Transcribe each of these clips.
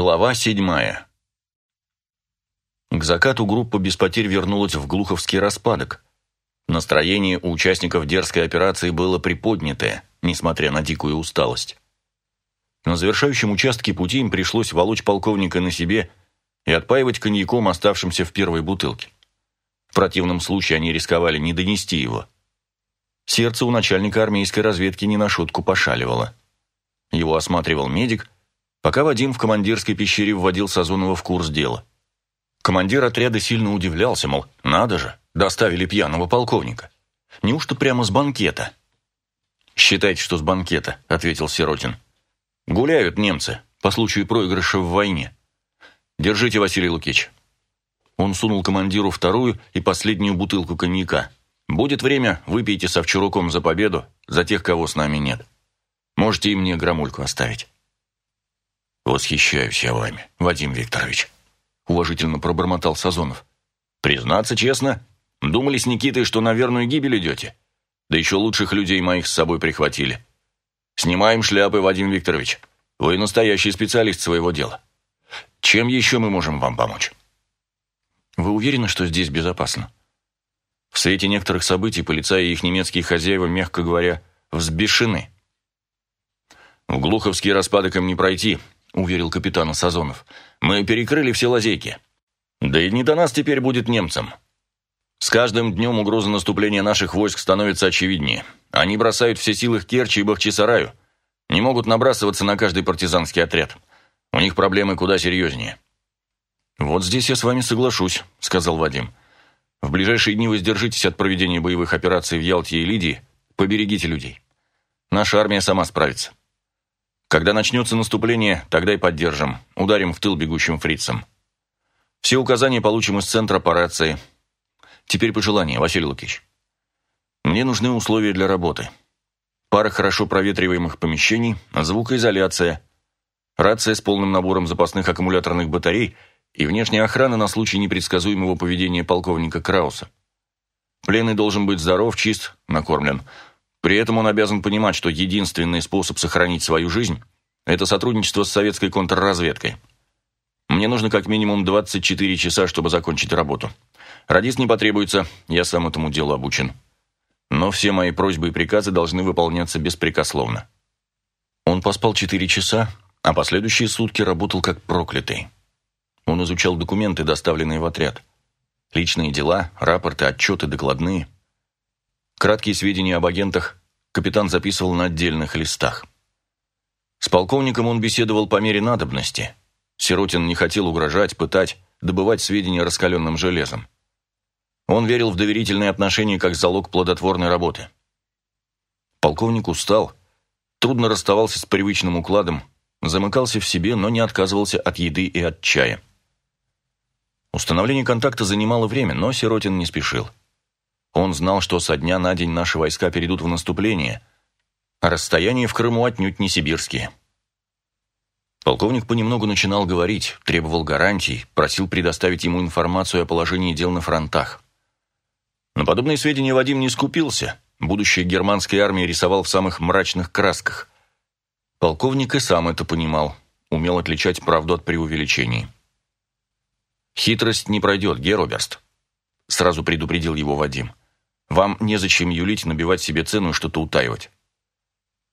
Глава седьмая. К закату группа без потерь вернулась в Глуховский распадок. Настроение у участников дерзкой операции было приподнятое, несмотря на дикую усталость. На завершающем участке пути им пришлось волочь полковника на себе и отпаивать коньяком, оставшимся в первой бутылке. В противном случае они рисковали не донести его. Сердце у начальника армейской разведки не на шутку пошаливало. Его осматривал медик – пока Вадим в командирской пещере вводил Сазонова в курс дела. Командир отряда сильно удивлялся, мол, надо же, доставили пьяного полковника. Неужто прямо с банкета? «Считайте, что с банкета», — ответил Сиротин. «Гуляют немцы по случаю проигрыша в войне. Держите, Василий Лукич». Он сунул командиру вторую и последнюю бутылку коньяка. «Будет время, выпейте со вчеруком за победу, за тех, кого с нами нет. Можете и мне грамульку оставить». «Восхищаюсь я вами, Вадим Викторович», — уважительно пробормотал Сазонов. «Признаться честно, думали с Никитой, что на верную гибель идете. Да еще лучших людей моих с собой прихватили. Снимаем шляпы, Вадим Викторович. Вы настоящий специалист своего дела. Чем еще мы можем вам помочь?» «Вы уверены, что здесь безопасно?» В свете некоторых событий полицаи и их немецкие хозяева, мягко говоря, взбешены. В Глуховский распадок им не пройти, – уверил капитан Сазонов. «Мы перекрыли все лазейки. Да и не до нас теперь будет немцам. С каждым днем угроза наступления наших войск становится очевиднее. Они бросают все силы в Керчи и Бахчисараю. Не могут набрасываться на каждый партизанский отряд. У них проблемы куда серьезнее». «Вот здесь я с вами соглашусь», – сказал Вадим. «В ближайшие дни воздержитесь от проведения боевых операций в Ялте и Лидии. Поберегите людей. Наша армия сама справится». Когда начнется наступление, тогда и поддержим. Ударим в тыл бегущим фрицам. Все указания получим из центра по рации. Теперь пожелания, Василий Лукич. Мне нужны условия для работы. Пара хорошо проветриваемых помещений, звукоизоляция, рация с полным набором запасных аккумуляторных батарей и внешняя охрана на случай непредсказуемого поведения полковника Крауса. Пленный должен быть здоров, чист, накормлен – при этом он обязан понимать, что единственный способ сохранить свою жизнь – это сотрудничество с советской контрразведкой. Мне нужно как минимум 24 часа, чтобы закончить работу. Радист не потребуется, я сам этому делу обучен. Но все мои просьбы и приказы должны выполняться беспрекословно. Он поспал 4 часа, а последующие сутки работал как проклятый. Он изучал документы, доставленные в отряд. Личные дела, рапорты, отчеты, докладные – Краткие сведения об агентах капитан записывал на отдельных листах. С полковником он беседовал по мере надобности. Сиротин не хотел угрожать, пытать, добывать сведения раскаленным железом. Он верил в доверительные отношения как залог плодотворной работы. Полковник устал, трудно расставался с привычным укладом, замыкался в себе, но не отказывался от еды и от чая. Установление контакта занимало время, но Сиротин не спешил. Он знал, что со дня на день наши войска перейдут в наступление, а расстояния в Крыму отнюдь не сибирские. Полковник понемногу начинал говорить, требовал гарантий, просил предоставить ему информацию о положении дел на фронтах. На подобные сведения Вадим не скупился. Будущее германской армии рисовал в самых мрачных красках. Полковник и сам это понимал, умел отличать правду от преувеличений. «Хитрость не пройдет, Героберст», — сразу предупредил его Вадим. Вам незачем юлить, набивать себе цену и что-то утаивать.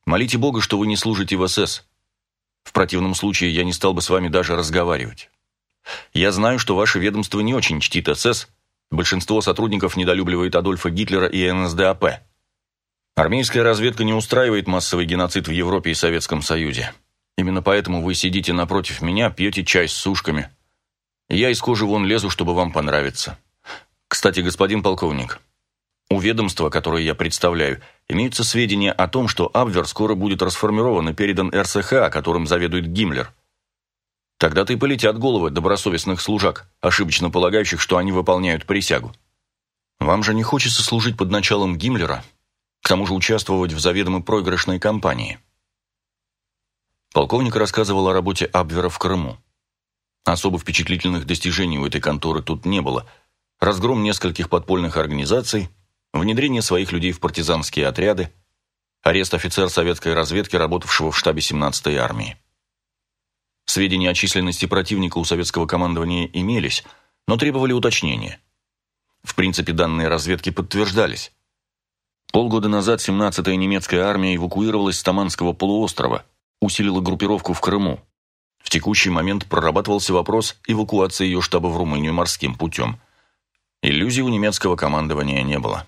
Молите Бога, что вы не служите в СС. В противном случае я не стал бы с вами даже разговаривать. Я знаю, что ваше ведомство не очень чтит СС, большинство сотрудников недолюбливает Адольфа Гитлера и НСДАП. Армейская разведка не устраивает массовый геноцид в Европе и Советском Союзе. Именно поэтому вы сидите напротив меня, пьете чай с сушками. Я из кожи вон лезу, чтобы вам понравиться. Кстати, господин полковник, у ведомства, которое я представляю, имеются сведения о том, что Абвер скоро будет расформирован и передан РСХ, которым заведует Гиммлер. Тогда-то и полетят головы добросовестных служак, ошибочно полагающих, что они выполняют присягу. Вам же не хочется служить под началом Гиммлера, к тому же участвовать в заведомо проигрышной кампании. Полковник рассказывал о работе Абвера в Крыму. Особо впечатлительных достижений у этой конторы тут не было. Разгром нескольких подпольных организаций – внедрение своих людей в партизанские отряды, арест офицера советской разведки, работавшего в штабе 17-й армии. Сведения о численности противника у советского командования имелись, но требовали уточнения. В принципе, данные разведки подтверждались. Полгода назад 17-я немецкая армия эвакуировалась с Таманского полуострова, усилила группировку в Крыму. В текущий момент прорабатывался вопрос эвакуации ее штаба в Румынию морским путем. Иллюзий у немецкого командования не было.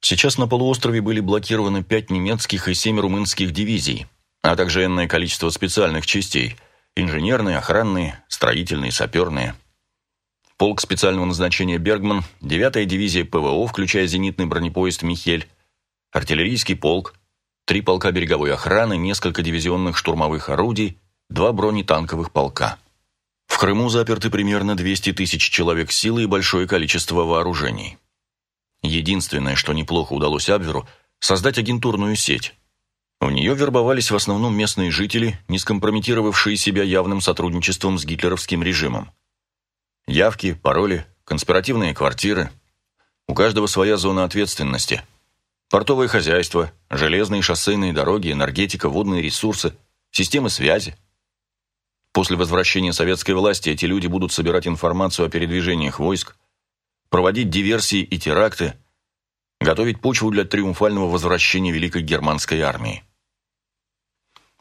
Сейчас на полуострове были блокированы пять немецких и семь румынских дивизий, а также энное количество специальных частей – инженерные, охранные, строительные, саперные. Полк специального назначения «Бергман», 9-я дивизия ПВО, включая зенитный бронепоезд «Михель», артиллерийский полк, три полка береговой охраны, несколько дивизионных штурмовых орудий, два бронетанковых полка. В Крыму заперты примерно 200 тысяч человек силы и большое количество вооружений. Единственное, что неплохо удалось Абверу, создать агентурную сеть. В нее вербовались в основном местные жители, не скомпрометировавшие себя явным сотрудничеством с гитлеровским режимом. Явки, пароли, конспиративные квартиры. У каждого своя зона ответственности. Портовое хозяйство, железные шоссейные дороги, энергетика, водные ресурсы, системы связи. После возвращения советской власти эти люди будут собирать информацию о передвижениях войск, проводить диверсии и теракты, готовить почву для триумфального возвращения Великой Германской армии.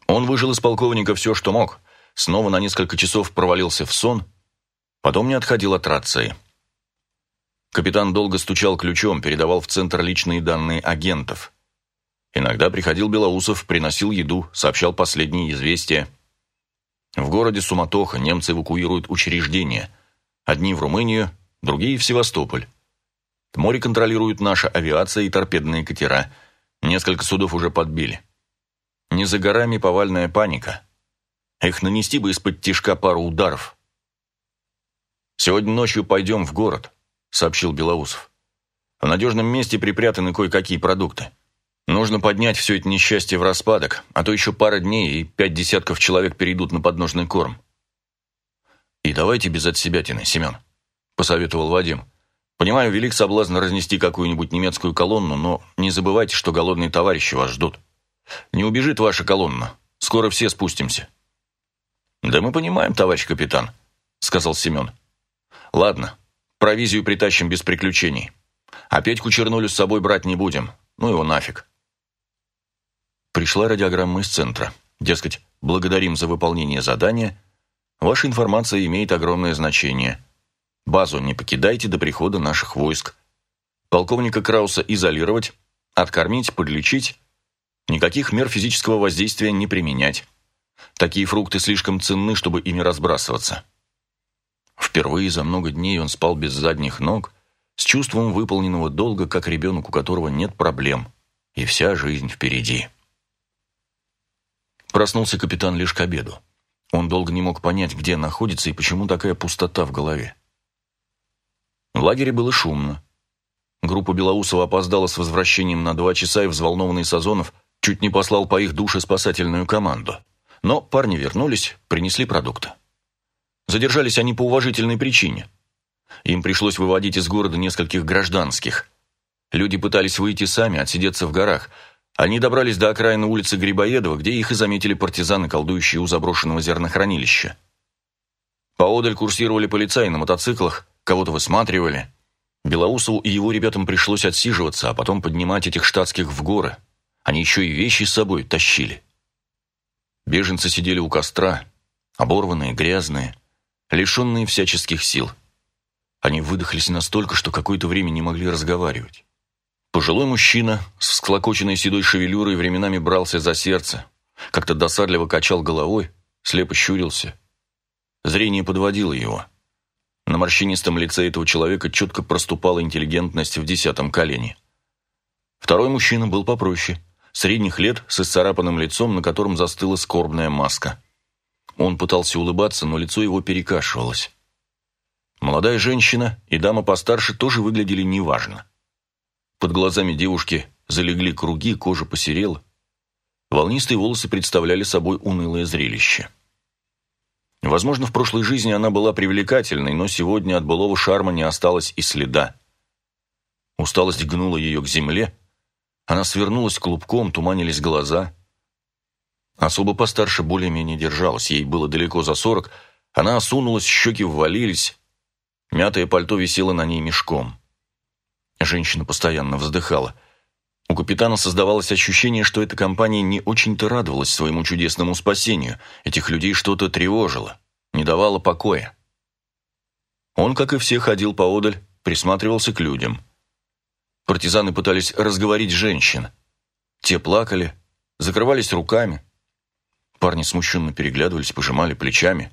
Он выжил из полковника все, что мог, снова на несколько часов провалился в сон, потом не отходил от рации. Капитан долго стучал ключом, передавал в центр личные данные агентов. Иногда приходил Белоусов, приносил еду, сообщал последние известия. В городе суматоха, немцы эвакуируют учреждения. Одни в Румынию, другие в Севастополь. Море контролирует наша авиация и торпедные катера. Несколько судов уже подбили. Не за горами повальная паника. Их нанести бы из-под тишка пару ударов. «Сегодня ночью пойдем в город», — сообщил Белоусов. «В надежном месте припрятаны кое-какие продукты. Нужно поднять все это несчастье в распадок, а то еще пара дней, и пять десятков человек перейдут на подножный корм». «И давайте без отсебятины, Семен», посоветовал Вадим. «Понимаю, велик соблазн разнести какую-нибудь немецкую колонну, но не забывайте, что голодные товарищи вас ждут. Не убежит ваша колонна. Скоро все спустимся». «Да мы понимаем, товарищ капитан», — сказал Семен. «Ладно, провизию притащим без приключений. А Петьку Чернулю с собой брать не будем. Ну его нафиг». Пришла радиограмма из центра. Дескать, благодарим за выполнение задания. Ваша информация имеет огромное значение. Базу не покидайте до прихода наших войск. Полковника Крауса изолировать, откормить, подлечить. Никаких мер физического воздействия не применять. Такие фрукты слишком ценны, чтобы ими разбрасываться. Впервые за много дней он спал без задних ног, с чувством выполненного долга, как ребенок, у которого нет проблем, и вся жизнь впереди. Проснулся капитан лишь к обеду. Он долго не мог понять, где находится и почему такая пустота в голове. В лагере было шумно. Группа Белоусова опоздала с возвращением на два часа, и взволнованный Сазонов чуть не послал по их душе спасательную команду. Но парни вернулись, принесли продукты. Задержались они по уважительной причине. Им пришлось выводить из города нескольких гражданских. Люди пытались выйти сами, отсидеться в горах. Они добрались до окраины улицы Грибоедова, где их и заметили партизаны, колдующие у заброшенного зернохранилища. Поодаль курсировали полицаи на мотоциклах, кого-то высматривали. Белоусову и его ребятам пришлось отсиживаться, а потом поднимать этих штатских в горы. Они еще и вещи с собой тащили. Беженцы сидели у костра, оборванные, грязные, лишенные всяческих сил. Они выдохлись настолько, что какое-то время не могли разговаривать. Пожилой мужчина с всклокоченной седой шевелюрой временами брался за сердце, как-то досадливо качал головой, слепо щурился. Зрение подводило его. На морщинистом лице этого человека четко проступала интеллигентность в десятом колене. Второй мужчина был попроще, средних лет, с исцарапанным лицом, на котором застыла скорбная маска. Он пытался улыбаться, но лицо его перекашивалось. Молодая женщина и дама постарше тоже выглядели неважно. Под глазами девушки залегли круги, кожа посерела. Волнистые волосы представляли собой унылое зрелище. Возможно, в прошлой жизни она была привлекательной, но сегодня от былого шарма не осталось и следа. Усталость гнула ее к земле, она свернулась клубком, туманились глаза. Особо постарше более-менее держалась, ей было далеко за сорок, она осунулась, щеки ввалились, мятое пальто висело на ней мешком. Женщина постоянно вздыхала. У капитана создавалось ощущение, что эта компания не очень-то радовалась своему чудесному спасению, этих людей что-то тревожило, не давало покоя. Он, как и все, ходил поодаль, присматривался к людям. Партизаны пытались разговорить женщин. Те плакали, закрывались руками. Парни смущенно переглядывались, пожимали плечами.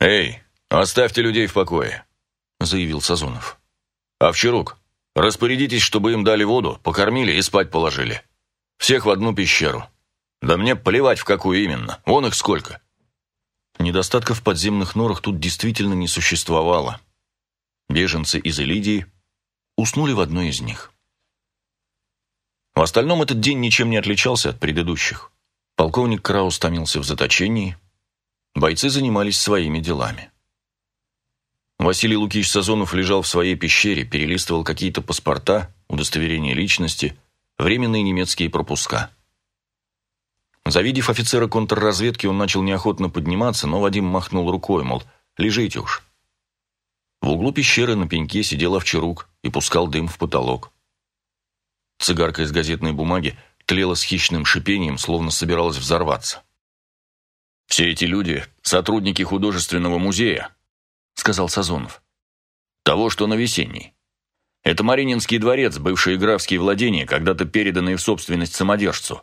«Эй, оставьте людей в покое», — заявил Сазонов. «Овчарук, распорядитесь, чтобы им дали воду, покормили и спать положили. Всех в одну пещеру. Да мне плевать, в какую именно. Вон их сколько». Недостатков в подземных норах тут действительно не существовало. Беженцы из Элидии уснули в одной из них. В остальном этот день ничем не отличался от предыдущих. Полковник Краус томился в заточении. Бойцы занимались своими делами. Василий Лукич Сазонов лежал в своей пещере, перелистывал какие-то паспорта, удостоверения личности, временные немецкие пропуска. Завидев офицера контрразведки, он начал неохотно подниматься, но Вадим махнул рукой, мол, лежите уж. В углу пещеры на пеньке сидел овчарук и пускал дым в потолок. Цигарка из газетной бумаги тлела с хищным шипением, словно собиралась взорваться. «Все эти люди — сотрудники художественного музея», — сказал Сазонов. «Того, что на весенней. Это Марининский дворец, бывшие графские владения, когда-то переданные в собственность самодержцу».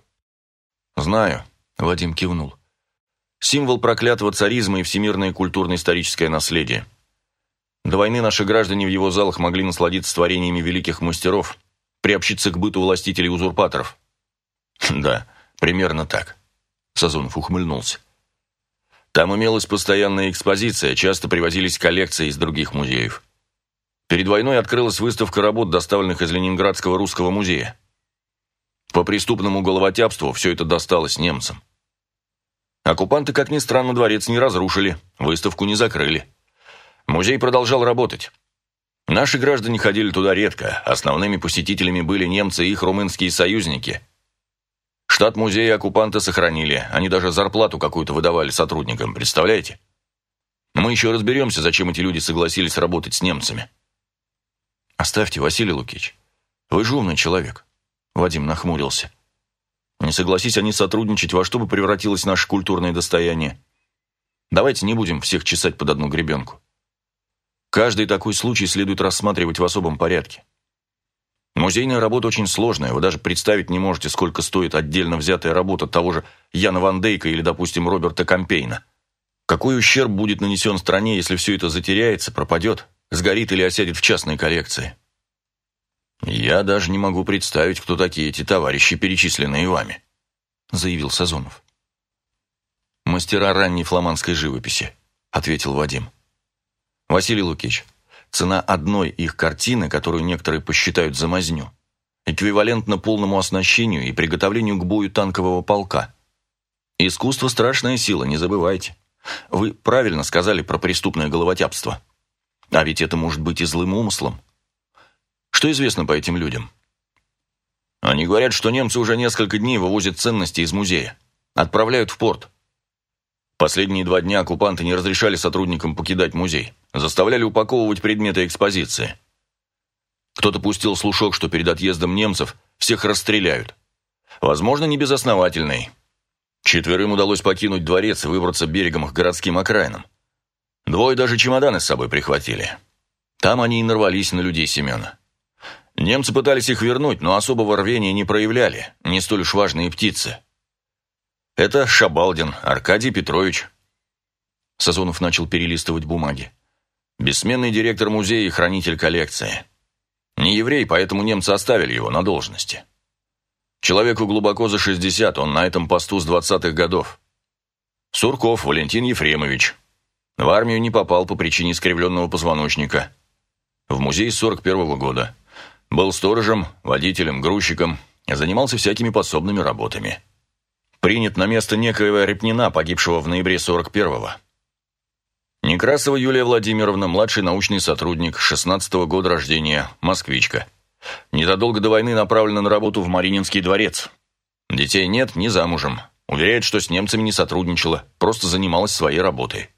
«Знаю», — Вадим кивнул. «Символ проклятого царизма и всемирное культурно-историческое наследие. До войны наши граждане в его залах могли насладиться творениями великих мастеров, приобщиться к быту властителей-узурпаторов. Да, примерно так. Сазонов ухмыльнулся. Там имелась постоянная экспозиция, часто привозились коллекции из других музеев. Перед войной открылась выставка работ, доставленных из Ленинградского русского музея. По преступному головотяпству все это досталось немцам. Оккупанты, как ни странно, дворец не разрушили, выставку не закрыли. Музей продолжал работать. Наши граждане ходили туда редко, основными посетителями были немцы и их румынские союзники, Штат музея оккупанты сохранили. Они даже зарплату какую-то выдавали сотрудникам, представляете? Мы еще разберемся, зачем эти люди согласились работать с немцами. Оставьте, Василий Лукич. Вы же умный человек. Вадим нахмурился. Не согласись они сотрудничать, во что бы превратилось наше культурное достояние. Давайте не будем всех чесать под одну гребенку. Каждый такой случай следует рассматривать в особом порядке. Музейная работа очень сложная, вы даже представить не можете, сколько стоит отдельно взятая работа того же Яна Ван Дейка или, допустим, Роберта Кампейна. Какой ущерб будет нанесен стране, если все это затеряется, пропадет, сгорит или осядет в частной коллекции? «Я даже не могу представить, кто такие эти товарищи, перечисленные вами», — заявил Сазонов. «Мастера ранней фламандской живописи», — ответил Вадим. «Василий Лукич, Цена одной их картины, которую некоторые посчитают за мазню, эквивалентна полному оснащению и приготовлению к бою танкового полка. Искусство – страшная сила, не забывайте. Вы правильно сказали про преступное головотяпство. А ведь это может быть и злым умыслом. Что известно по этим людям? Они говорят, что немцы уже несколько дней вывозят ценности из музея. Отправляют в порт. Последние два дня оккупанты не разрешали сотрудникам покидать музей. Заставляли упаковывать предметы экспозиции. Кто-то пустил слушок, что перед отъездом немцев всех расстреляют. Возможно, не безосновательный. Четверым удалось покинуть дворец и выбраться берегом к городским окраинам. Двое даже чемоданы с собой прихватили. Там они и нарвались на людей Семена. Немцы пытались их вернуть, но особого рвения не проявляли, не столь уж важные птицы. Это Шабалдин Аркадий Петрович. Сазонов начал перелистывать бумаги. Бессменный директор музея и хранитель коллекции. Не еврей, поэтому немцы оставили его на должности. Человеку глубоко за 60, он на этом посту с 20-х годов. Сурков Валентин Ефремович. В армию не попал по причине искривленного позвоночника. В музей с 41 -го года. Был сторожем, водителем, грузчиком, занимался всякими подсобными работами. Принят на место некоего Репнина, погибшего в ноябре 41-го. Некрасова Юлия Владимировна, младший научный сотрудник, 16-го года рождения, москвичка. Незадолго до войны направлена на работу в Марининский дворец. Детей нет, не замужем. Уверяет, что с немцами не сотрудничала, просто занималась своей работой.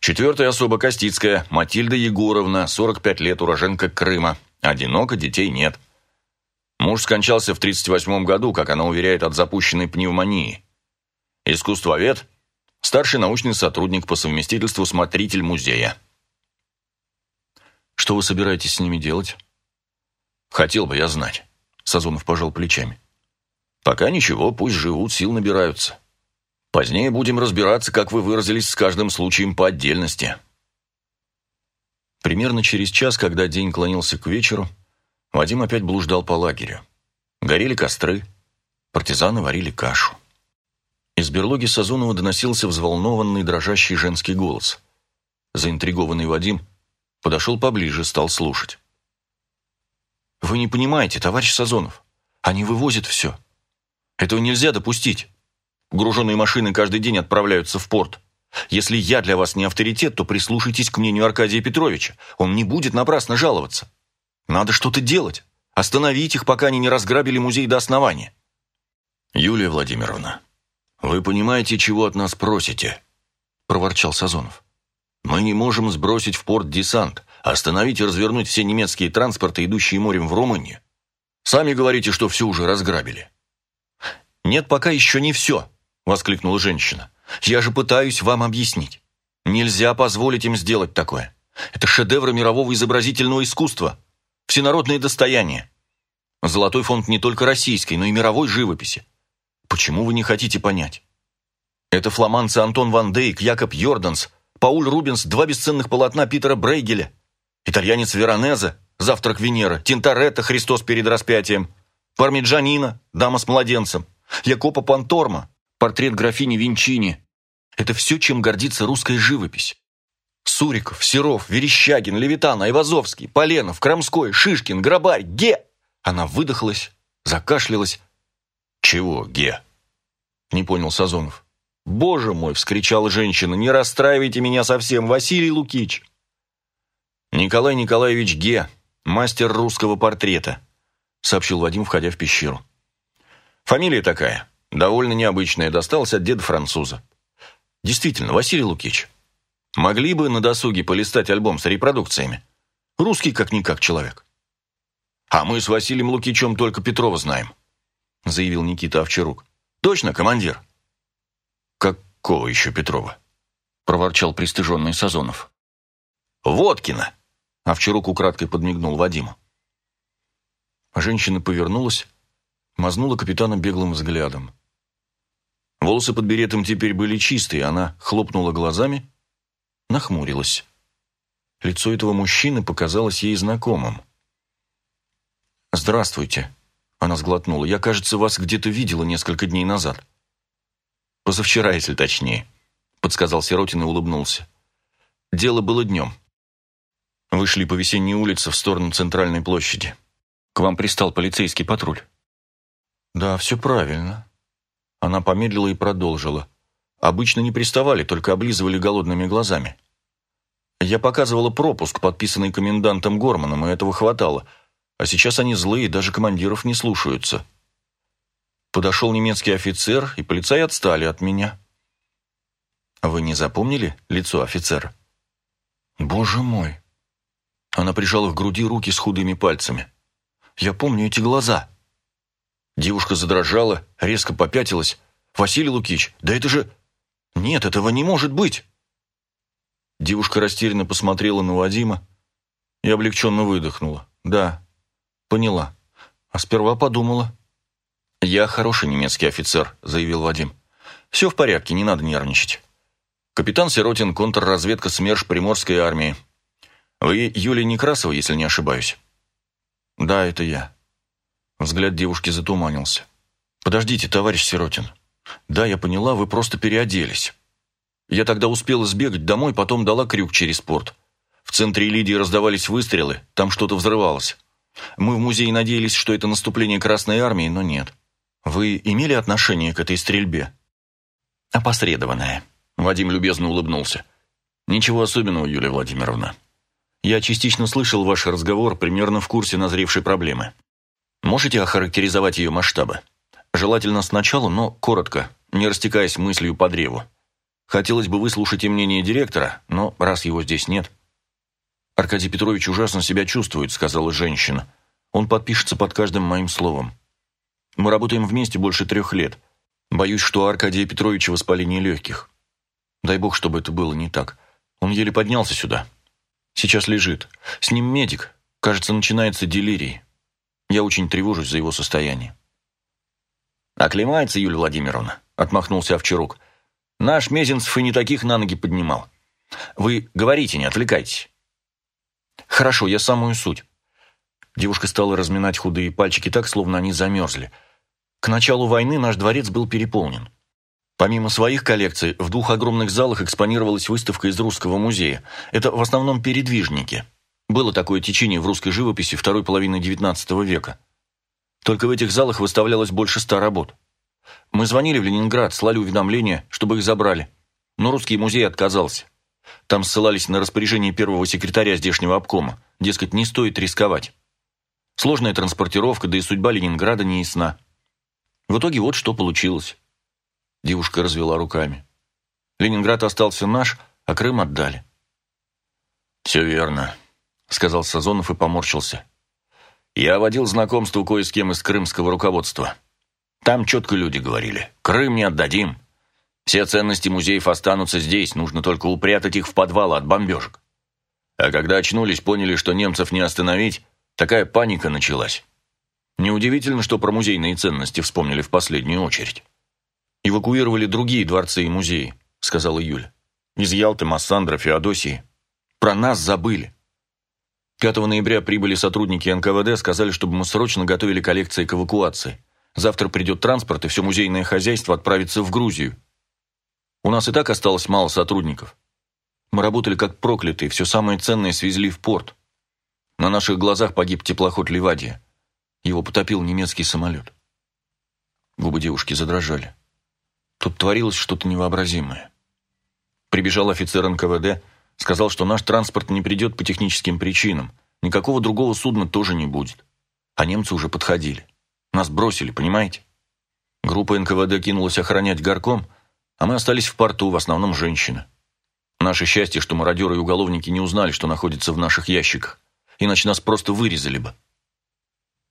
Четвертая особа Костицкая, Матильда Егоровна, 45 лет, уроженка Крыма. Одиноко, детей нет. Муж скончался в 1938 году, как она уверяет, от запущенной пневмонии. Искусствовед, старший научный сотрудник по совместительству смотритель музея. Что вы собираетесь с ними делать? Хотел бы я знать. Сазонов пожал плечами. Пока ничего, пусть живут, сил набираются. Позднее будем разбираться, как вы выразились, с каждым случаем по отдельности. Примерно через час, когда день клонился к вечеру, Вадим опять блуждал по лагерю. Горели костры, партизаны варили кашу. Из берлоги Сазонова доносился взволнованный, дрожащий женский голос. Заинтригованный Вадим подошел поближе, стал слушать. «Вы не понимаете, товарищ Сазонов, они вывозят все. Этого нельзя допустить. Груженные машины каждый день отправляются в порт. Если я для вас не авторитет, то прислушайтесь к мнению Аркадия Петровича. Он не будет напрасно жаловаться. Надо что-то делать. Остановить их, пока они не разграбили музей до основания. Юлия Владимировна, вы понимаете, чего от нас просите? Проворчал Сазонов. Мы не можем сбросить в порт десант, остановить и развернуть все немецкие транспорты, идущие морем в Румынию. Сами говорите, что все уже разграбили. Нет, пока еще не все, воскликнула женщина. Я же пытаюсь вам объяснить. Нельзя позволить им сделать такое. Это шедевры мирового изобразительного искусства всенародное достояние. Золотой фонд не только российской, но и мировой живописи. Почему вы не хотите понять? Это фламандцы Антон Ван Дейк, Якоб Йорданс, Пауль Рубенс, два бесценных полотна Питера Брейгеля, итальянец Веронезе, Завтрак Венера, Тинторетто, Христос перед распятием, Пармиджанина, Дама с младенцем, Якопа Панторма, портрет графини Винчини. Это все, чем гордится русская живопись. Суриков, Серов, Верещагин, Левитан, Айвазовский, Поленов, Крамской, Шишкин, Грабарь, Ге! Она выдохлась, закашлялась. «Чего Ге?» Не понял Сазонов. «Боже мой!» — вскричала женщина. «Не расстраивайте меня совсем, Василий Лукич!» «Николай Николаевич Ге, мастер русского портрета», — сообщил Вадим, входя в пещеру. «Фамилия такая, довольно необычная, досталась от деда француза». «Действительно, Василий Лукич, Могли бы на досуге полистать альбом с репродукциями. Русский как-никак человек. А мы с Василием Лукичем только Петрова знаем, заявил Никита Овчарук. Точно, командир? Какого еще Петрова? проворчал пристыженный Сазонов. Водкина! Овчарук украдкой подмигнул Вадиму. Женщина повернулась, мазнула капитана беглым взглядом. Волосы под беретом теперь были чистые, она хлопнула глазами нахмурилась. Лицо этого мужчины показалось ей знакомым. «Здравствуйте», — она сглотнула. «Я, кажется, вас где-то видела несколько дней назад». «Позавчера, если точнее», — подсказал Сиротин и улыбнулся. «Дело было днем. Вышли по весенней улице в сторону центральной площади. К вам пристал полицейский патруль». «Да, все правильно». Она помедлила и продолжила. Обычно не приставали, только облизывали голодными глазами. Я показывала пропуск, подписанный комендантом Горманом, и этого хватало. А сейчас они злые, даже командиров не слушаются. Подошел немецкий офицер, и полицаи отстали от меня. Вы не запомнили лицо офицера? Боже мой! Она прижала к груди руки с худыми пальцами. Я помню эти глаза. Девушка задрожала, резко попятилась. «Василий Лукич, да это же «Нет, этого не может быть!» Девушка растерянно посмотрела на Вадима и облегченно выдохнула. «Да, поняла. А сперва подумала». «Я хороший немецкий офицер», — заявил Вадим. «Все в порядке, не надо нервничать. Капитан Сиротин, контрразведка СМЕРШ Приморской армии. Вы Юлия Некрасова, если не ошибаюсь?» «Да, это я». Взгляд девушки затуманился. «Подождите, товарищ Сиротин. «Да, я поняла, вы просто переоделись. Я тогда успела сбегать домой, потом дала крюк через порт. В центре Лидии раздавались выстрелы, там что-то взрывалось. Мы в музее надеялись, что это наступление Красной Армии, но нет. Вы имели отношение к этой стрельбе?» «Опосредованное», — Вадим любезно улыбнулся. «Ничего особенного, Юлия Владимировна. Я частично слышал ваш разговор, примерно в курсе назревшей проблемы. Можете охарактеризовать ее масштабы?» Желательно сначала, но коротко, не растекаясь мыслью по древу. Хотелось бы выслушать и мнение директора, но раз его здесь нет... «Аркадий Петрович ужасно себя чувствует», — сказала женщина. «Он подпишется под каждым моим словом. Мы работаем вместе больше трех лет. Боюсь, что у Аркадия Петровича воспаление легких. Дай бог, чтобы это было не так. Он еле поднялся сюда. Сейчас лежит. С ним медик. Кажется, начинается делирий. Я очень тревожусь за его состояние». «Оклемается, Юлия Владимировна», — отмахнулся Овчарук. «Наш Мезенцев и не таких на ноги поднимал. Вы говорите, не отвлекайтесь». «Хорошо, я самую суть». Девушка стала разминать худые пальчики так, словно они замерзли. К началу войны наш дворец был переполнен. Помимо своих коллекций, в двух огромных залах экспонировалась выставка из Русского музея. Это в основном передвижники. Было такое течение в русской живописи второй половины XIX века. Только в этих залах выставлялось больше ста работ. Мы звонили в Ленинград, слали уведомления, чтобы их забрали. Но русский музей отказался. Там ссылались на распоряжение первого секретаря здешнего обкома. Дескать, не стоит рисковать. Сложная транспортировка, да и судьба Ленинграда не ясна. В итоге вот что получилось. Девушка развела руками. Ленинград остался наш, а Крым отдали. «Все верно», — сказал Сазонов и поморщился. «Я водил знакомство кое с кем из крымского руководства. Там четко люди говорили, Крым не отдадим. Все ценности музеев останутся здесь, нужно только упрятать их в подвалы от бомбежек. А когда очнулись, поняли, что немцев не остановить, такая паника началась. Неудивительно, что про музейные ценности вспомнили в последнюю очередь. «Эвакуировали другие дворцы и музеи», — сказала Юля. «Из Ялты, Массандра, Феодосии. Про нас забыли. 5 ноября прибыли сотрудники НКВД, сказали, чтобы мы срочно готовили коллекции к эвакуации. Завтра придет транспорт, и все музейное хозяйство отправится в Грузию. У нас и так осталось мало сотрудников. Мы работали как проклятые, все самое ценное свезли в порт. На наших глазах погиб теплоход «Ливадия». Его потопил немецкий самолет. Губы девушки задрожали. Тут творилось что-то невообразимое. Прибежал офицер НКВД, сказал, что наш транспорт не придет по техническим причинам, никакого другого судна тоже не будет. А немцы уже подходили. Нас бросили, понимаете? Группа НКВД кинулась охранять горком, а мы остались в порту, в основном женщины. Наше счастье, что мародеры и уголовники не узнали, что находится в наших ящиках, иначе нас просто вырезали бы.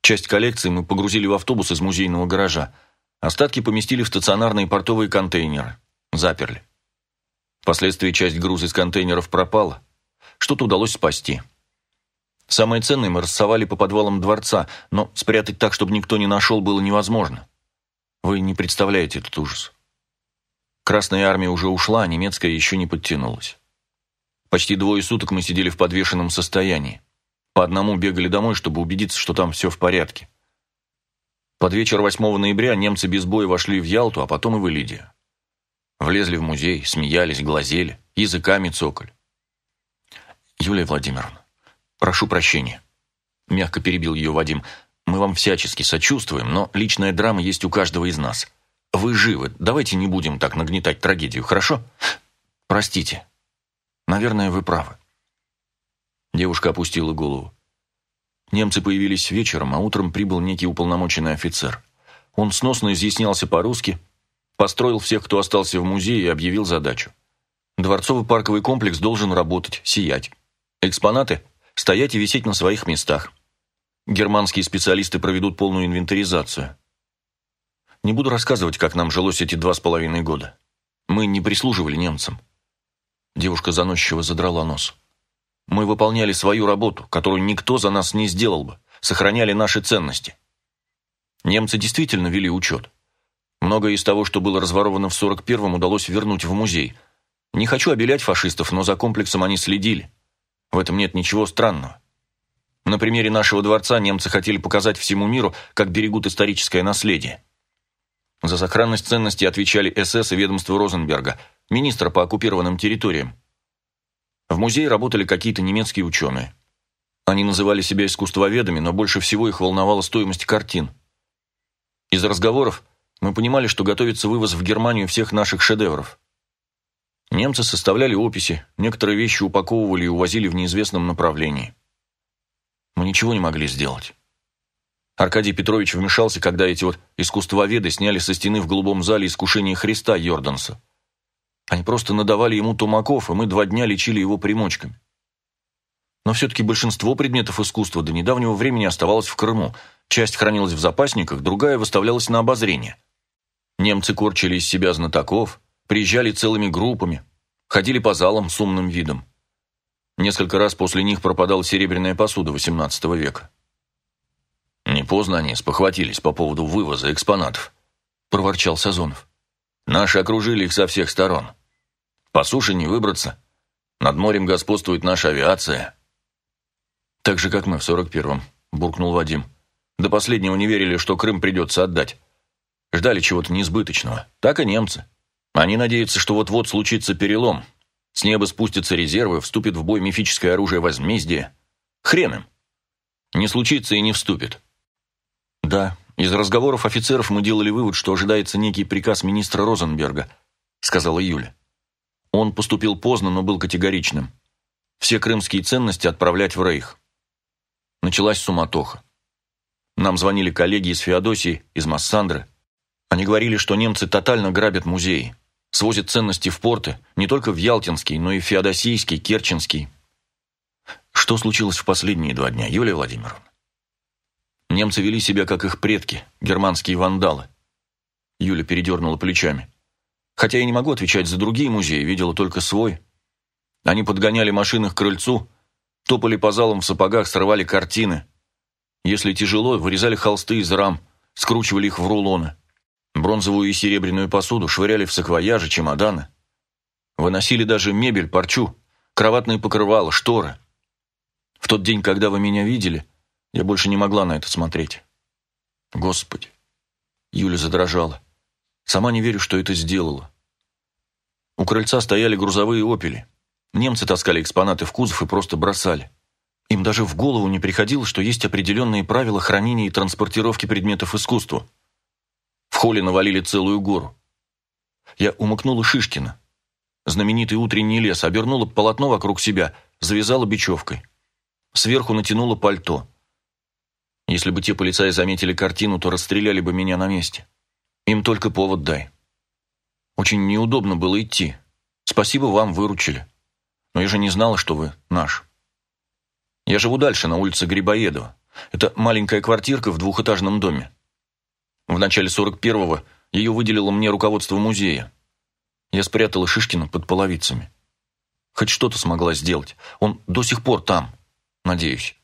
Часть коллекции мы погрузили в автобус из музейного гаража, остатки поместили в стационарные портовые контейнеры, заперли. Впоследствии часть груза из контейнеров пропала, что-то удалось спасти. Самое ценное мы рассовали по подвалам дворца, но спрятать так, чтобы никто не нашел, было невозможно. Вы не представляете этот ужас. Красная армия уже ушла, а немецкая еще не подтянулась. Почти двое суток мы сидели в подвешенном состоянии. По одному бегали домой, чтобы убедиться, что там все в порядке. Под вечер 8 ноября немцы без боя вошли в Ялту, а потом и в Элидию. Влезли в музей, смеялись, глазели, языками цокали. Юлия Владимировна, прошу прощения. Мягко перебил ее Вадим. Мы вам всячески сочувствуем, но личная драма есть у каждого из нас. Вы живы. Давайте не будем так нагнетать трагедию, хорошо? Простите. Наверное, вы правы. Девушка опустила голову. Немцы появились вечером, а утром прибыл некий уполномоченный офицер. Он сносно изъяснялся по-русски, построил всех, кто остался в музее, и объявил задачу. Дворцовый парковый комплекс должен работать, сиять. Экспонаты – стоять и висеть на своих местах. Германские специалисты проведут полную инвентаризацию. Не буду рассказывать, как нам жилось эти два с половиной года. Мы не прислуживали немцам. Девушка заносчиво задрала нос. Мы выполняли свою работу, которую никто за нас не сделал бы, сохраняли наши ценности. Немцы действительно вели учет. Многое из того, что было разворовано в 41-м, удалось вернуть в музей. Не хочу обелять фашистов, но за комплексом они следили. В этом нет ничего странного. На примере нашего дворца немцы хотели показать всему миру, как берегут историческое наследие. За сохранность ценностей отвечали СС и ведомство Розенберга, министра по оккупированным территориям. В музее работали какие-то немецкие ученые. Они называли себя искусствоведами, но больше всего их волновала стоимость картин. Из разговоров мы понимали, что готовится вывоз в Германию всех наших шедевров. Немцы составляли описи, некоторые вещи упаковывали и увозили в неизвестном направлении. Мы ничего не могли сделать. Аркадий Петрович вмешался, когда эти вот искусствоведы сняли со стены в голубом зале искушение Христа Йорданса. Они просто надавали ему тумаков, и мы два дня лечили его примочками. Но все-таки большинство предметов искусства до недавнего времени оставалось в Крыму. Часть хранилась в запасниках, другая выставлялась на обозрение. Немцы корчили из себя знатоков, приезжали целыми группами, ходили по залам с умным видом. Несколько раз после них пропадала серебряная посуда XVIII века. «Не поздно они спохватились по поводу вывоза экспонатов», – проворчал Сазонов. «Наши окружили их со всех сторон. По суше не выбраться. Над морем господствует наша авиация». «Так же, как мы в сорок первом», – буркнул Вадим. «До последнего не верили, что Крым придется отдать. Ждали чего-то несбыточного. Так и немцы. Они надеются, что вот-вот случится перелом. С неба спустятся резервы, вступит в бой мифическое оружие возмездия. Хрен им. Не случится и не вступит. «Да, из разговоров офицеров мы делали вывод, что ожидается некий приказ министра Розенберга», сказала Юля. Он поступил поздно, но был категоричным. Все крымские ценности отправлять в Рейх. Началась суматоха. Нам звонили коллеги из Феодосии, из Массандры. Они говорили, что немцы тотально грабят музеи, свозят ценности в порты, не только в Ялтинский, но и в Феодосийский, Керченский. Что случилось в последние два дня, Юлия Владимировна? Немцы вели себя, как их предки, германские вандалы. Юля передернула плечами. Хотя я не могу отвечать за другие музеи, видела только свой. Они подгоняли машины к крыльцу, топали по залам в сапогах, срывали картины. Если тяжело, вырезали холсты из рам, скручивали их в рулоны. Бронзовую и серебряную посуду швыряли в саквояжи, чемоданы. Выносили даже мебель, парчу, кроватные покрывала, шторы. В тот день, когда вы меня видели, я больше не могла на это смотреть. Господи. Юля задрожала. Сама не верю, что это сделала. У крыльца стояли грузовые «Опели». Немцы таскали экспонаты в кузов и просто бросали. Им даже в голову не приходило, что есть определенные правила хранения и транспортировки предметов искусства. В холле навалили целую гору. Я умыкнула Шишкина. Знаменитый утренний лес, обернула полотно вокруг себя, завязала бечевкой. Сверху натянула пальто. Если бы те полицаи заметили картину, то расстреляли бы меня на месте. Им только повод дай. Очень неудобно было идти. Спасибо вам, выручили. Но я же не знала, что вы наш. Я живу дальше, на улице Грибоедова. Это маленькая квартирка в двухэтажном доме. В начале 41-го ее выделило мне руководство музея. Я спрятала Шишкина под половицами. Хоть что-то смогла сделать. Он до сих пор там, надеюсь.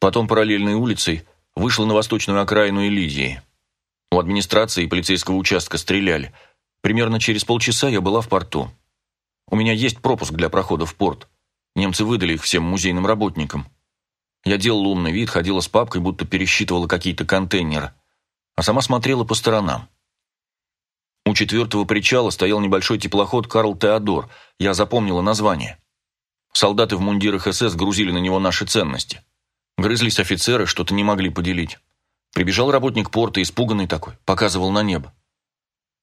Потом параллельной улицей вышла на восточную окраину Элизии. У администрации и полицейского участка стреляли. Примерно через полчаса я была в порту. У меня есть пропуск для прохода в порт. Немцы выдали их всем музейным работникам. Я делала умный вид, ходила с папкой, будто пересчитывала какие-то контейнеры, а сама смотрела по сторонам. У четвертого причала стоял небольшой теплоход «Карл Теодор». Я запомнила название. Солдаты в мундирах СС грузили на него наши ценности. Грызлись офицеры, что-то не могли поделить. Прибежал работник порта, испуганный такой, показывал на небо.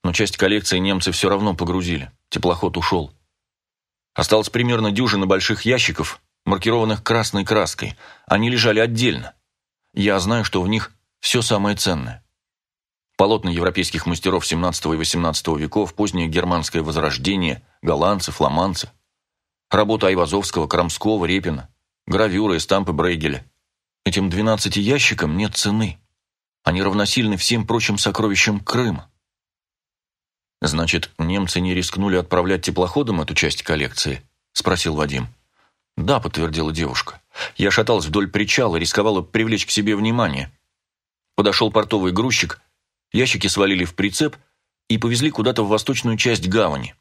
Но часть коллекции немцы все равно погрузили. Теплоход ушел. Осталось примерно дюжина больших ящиков, маркированных красной краской. Они лежали отдельно. Я знаю, что в них все самое ценное. Полотна европейских мастеров 17 и 18 веков, позднее германское возрождение, голландцы, фламандцы. Работа Айвазовского, Крамского, Репина, гравюры и стампы Брейгеля. Этим двенадцати ящикам нет цены. Они равносильны всем прочим сокровищам Крыма. «Значит, немцы не рискнули отправлять теплоходом эту часть коллекции?» – спросил Вадим. «Да», – подтвердила девушка. «Я шаталась вдоль причала, рисковала привлечь к себе внимание. Подошел портовый грузчик, ящики свалили в прицеп и повезли куда-то в восточную часть гавани.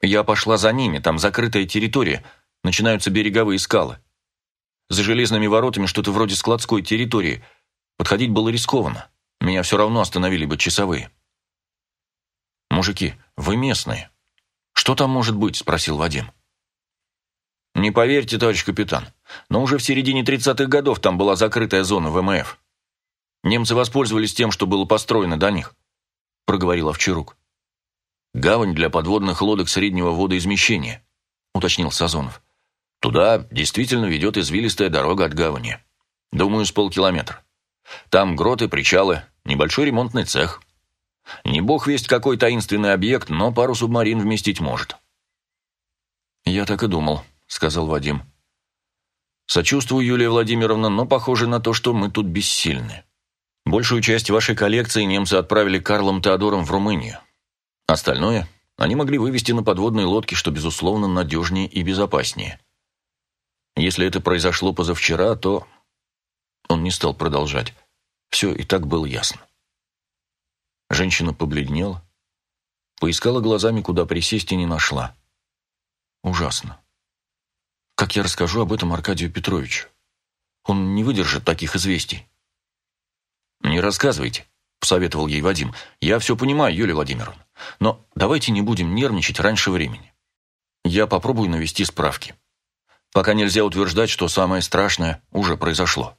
Я пошла за ними, там закрытая территория, начинаются береговые скалы. За железными воротами что-то вроде складской территории. Подходить было рискованно. Меня все равно остановили бы часовые. «Мужики, вы местные. Что там может быть?» – спросил Вадим. «Не поверьте, товарищ капитан, но уже в середине 30-х годов там была закрытая зона ВМФ. Немцы воспользовались тем, что было построено до них», – проговорил Овчарук. «Гавань для подводных лодок среднего водоизмещения», – уточнил Сазонов. Туда действительно ведет извилистая дорога от гавани. Думаю, с полкилометра. Там гроты, причалы, небольшой ремонтный цех. Не бог весть какой таинственный объект, но пару субмарин вместить может. «Я так и думал», — сказал Вадим. «Сочувствую, Юлия Владимировна, но похоже на то, что мы тут бессильны. Большую часть вашей коллекции немцы отправили Карлом Теодором в Румынию. Остальное они могли вывести на подводные лодки, что, безусловно, надежнее и безопаснее. Если это произошло позавчера, то...» Он не стал продолжать. Все и так было ясно. Женщина побледнела, поискала глазами, куда присесть, и не нашла. Ужасно. Как я расскажу об этом Аркадию Петровичу? Он не выдержит таких известий. «Не рассказывайте», — посоветовал ей Вадим. «Я все понимаю, Юлия Владимировна. Но давайте не будем нервничать раньше времени. Я попробую навести справки. Пока нельзя утверждать, что самое страшное уже произошло».